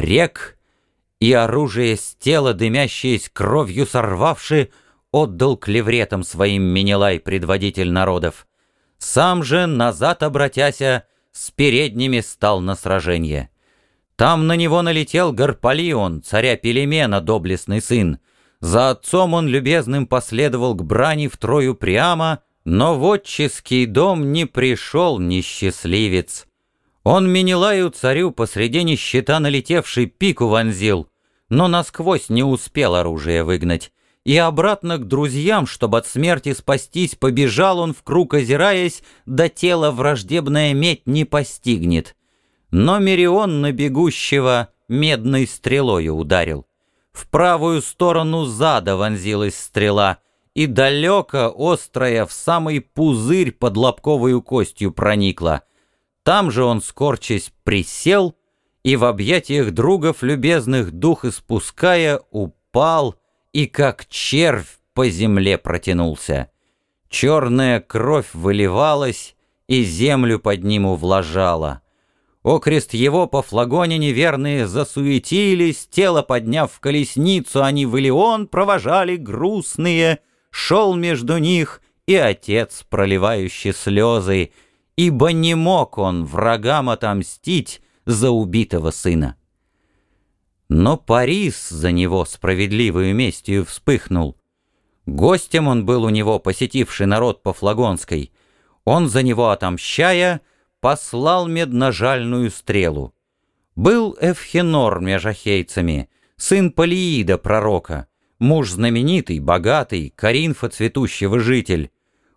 рек, и оружие с тела, дымящееся кровью сорвавши, отдал клевретам своим Менелай, предводитель народов. Сам же, назад обратяся, с передними стал на сражение. Там на него налетел Гарпалион, царя Пелемена, доблестный сын. За отцом он любезным последовал к брани в Трою прямо, но в отческий дом не пришел несчастливец. Он Менелаю царю посреди нищета налетевший пику вонзил, но насквозь не успел оружие выгнать. И обратно к друзьям, чтобы от смерти спастись, побежал он в круг озираясь, до тела враждебная медь не постигнет но Мерион на бегущего медной стрелою ударил. В правую сторону зада вонзилась стрела, и далеко острая в самый пузырь под лобковую костью проникла. Там же он, скорчась, присел, и в объятиях другов любезных дух испуская, упал, и как червь по земле протянулся. Черная кровь выливалась, и землю под ним увлажала. Окрест его по флагоне неверные засуетились, Тело подняв в колесницу, они в Илеон провожали грустные. Шел между них и отец, проливающий слезы, Ибо не мог он врагам отомстить за убитого сына. Но Парис за него справедливую местью вспыхнул. Гостем он был у него, посетивший народ по Флагонской. Он за него отомщая — послал медножальную стрелу. Был Эвхенор меж ахейцами, сын Полиида пророка, муж знаменитый, богатый, Каринфа цветущего житель.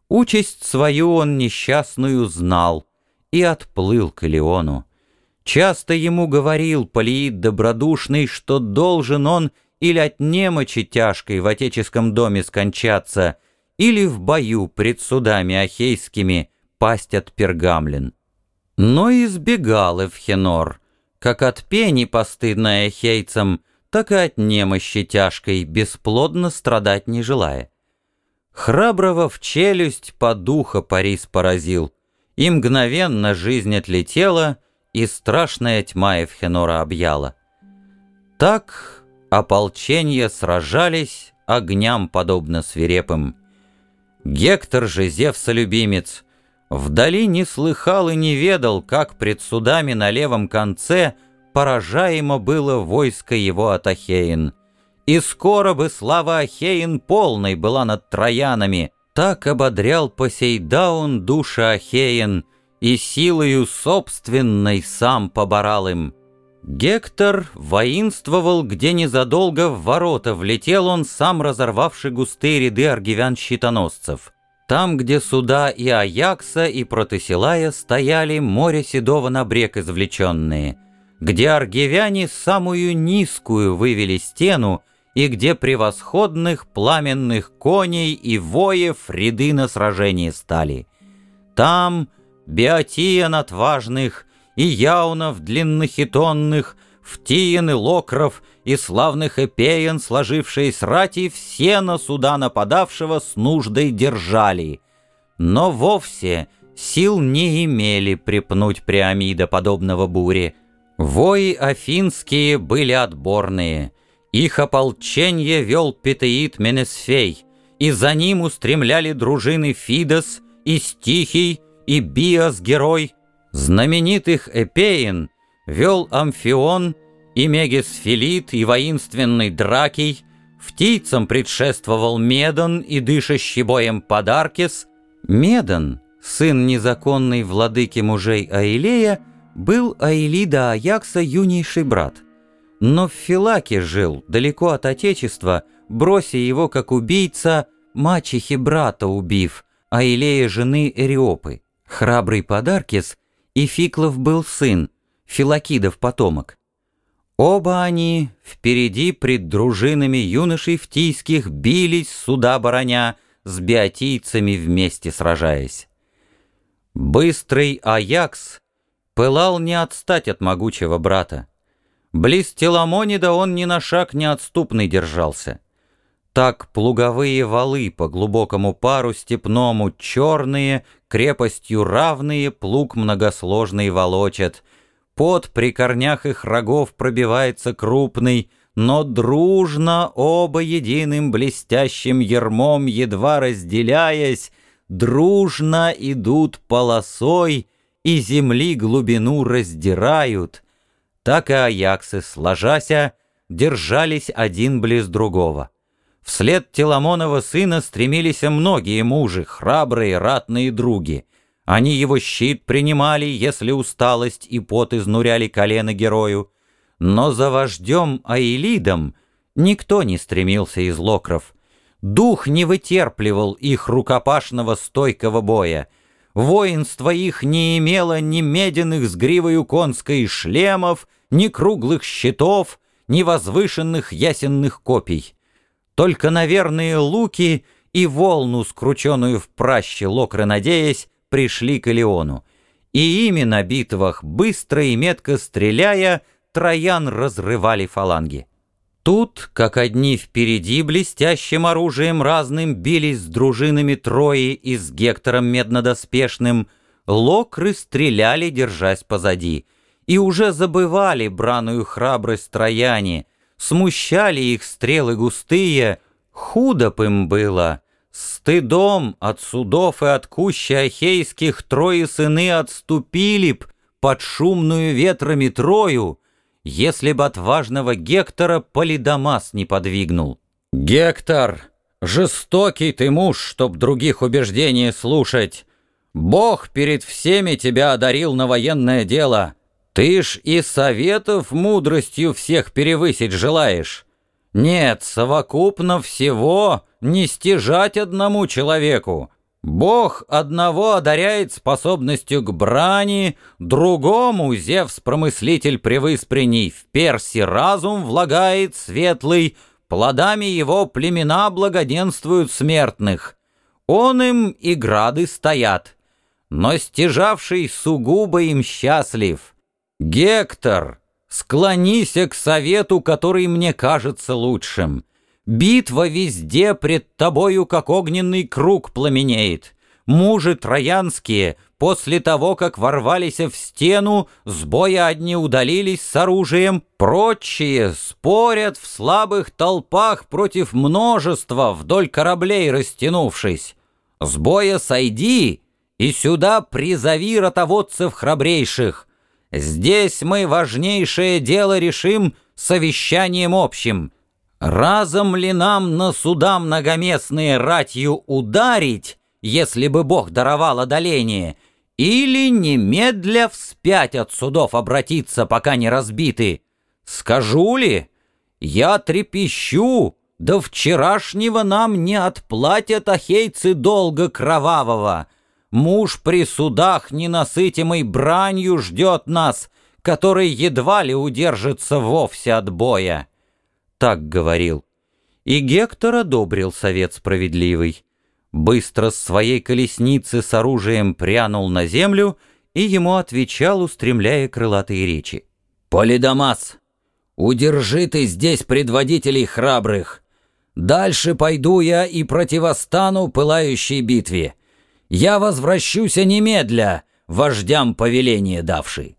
Участь свою он несчастную знал и отплыл к Илеону. Часто ему говорил Полиид добродушный, что должен он или от немочи тяжкой в отеческом доме скончаться, или в бою пред судами ахейскими пасть от пергамлин. Но избегал Эвхенор, как от пени постыдной эхейцам, так и от немощи тяжкой, бесплодно страдать не желая. Храброго в челюсть по духа Парис поразил, и мгновенно жизнь отлетела, и страшная тьма Эвхенора объяла. Так ополченья сражались огням подобно свирепым. Гектор же, Зевса любимец, Вдали не слыхал и не ведал, как пред судами на левом конце поражаемо было войско его от Ахеин. И скоро бы слава Ахеин полной была над троянами, так ободрял Посейдаун душа Ахеин, и силою собственной сам поборал им. Гектор воинствовал, где незадолго в ворота влетел он, сам разорвавший густые ряды аргивян-щитоносцев. Там, где суда и Аякса, и Протесилая стояли море седого на брег извлеченные, где аргивяне самую низкую вывели стену, и где превосходных пламенных коней и воев ряды на сражении стали. Там Беотиен отважных и Яунов длиннохитонных, Втиен и Локров — и славных эпеен, сложившие рати, все на суда нападавшего с нуждой держали. Но вовсе сил не имели припнуть Приамида подобного буре. Вои афинские были отборные. Их ополченье вел Петеид Менесфей, и за ним устремляли дружины Фидос, и Стихий, и Биос-герой. Знаменитых эпеен вел Амфион — и Мегисфилит, и воинственный Дракий, Птицам предшествовал Медон и дышащий боем Подаркис. Медон, сын незаконной владыки мужей Аилея, был Аилида Аякса юнейший брат. Но в Филаке жил, далеко от отечества, брося его как убийца, мачехи брата убив, Аилея жены Эриопы. Храбрый Подаркис и Фиклов был сын, Филакидов потомок. Оба они впереди пред дружинами юношей втийских бились суда броня, с биотийцами вместе сражаясь. Быстрый Аякс пылал не отстать от могучего брата. Близ Теламонида он ни на шаг неотступный держался. Так плуговые валы по глубокому пару степному черные, крепостью равные плуг многосложный волочат — Под при корнях их рогов пробивается крупный, но дружно оба единым блестящим ермом, едва разделяясь, дружно идут полосой и земли глубину раздирают. Так и аяксы, сложася, держались один близ другого. Вслед Теламонова сына стремились многие мужи, храбрые, ратные други. Они его щит принимали, если усталость и пот изнуряли колено герою. Но за вождем Аилидом никто не стремился из локров. Дух не вытерпливал их рукопашного стойкого боя. Воинство их не имело ни меденных с гривою конской шлемов, ни круглых щитов, ни возвышенных ясенных копий. Только, наверное, луки и волну, скрученную в праще локры надеясь, пришли к Илеону. И ими на битвах, быстро и метко стреляя, троян разрывали фаланги. Тут, как одни впереди блестящим оружием разным бились с дружинами Трои и с Гектором меднодоспешным, локры стреляли, держась позади, и уже забывали браную храбрость трояне — смущали их стрелы густые, худо б им было. Стыдом от судов и от кущи ахейских трои сыны отступили б под шумную ветрами Трою, если б отважного Гектора Полидамас не подвигнул. «Гектор, жестокий ты муж, чтоб других убеждений слушать. Бог перед всеми тебя одарил на военное дело. Ты ж и советов мудростью всех перевысить желаешь. Нет, совокупно всего не стяжать одному человеку. Бог одного одаряет способностью к брани, другому Зевс-промыслитель превыспрений в перси разум влагает светлый, плодами его племена благоденствуют смертных. Он им и грады стоят, но стяжавший сугубо им счастлив — «Гектор, склонися к совету, который мне кажется лучшим. Битва везде пред тобою, как огненный круг, пламенеет. Мужи троянские, после того, как ворвались в стену, с боя одни удалились с оружием, прочие спорят в слабых толпах против множества, вдоль кораблей растянувшись. С боя сойди и сюда призови ротоводцев храбрейших, Здесь мы важнейшее дело решим совещанием общим. Разом ли нам на суда многоместные ратью ударить, если бы Бог даровал одоление, или немедля вспять от судов обратиться, пока не разбиты? Скажу ли? Я трепещу, до вчерашнего нам не отплатят ахейцы долго кровавого». Муж при судах, ненасытимой бранью, ждет нас, который едва ли удержится вовсе от боя. Так говорил. И Гектор одобрил совет справедливый. Быстро с своей колесницы с оружием прянул на землю и ему отвечал, устремляя крылатые речи. «Полидамас, удержи ты здесь предводителей храбрых. Дальше пойду я и противостану пылающей битве. Я возвращуся немедля, вождям повеление давший.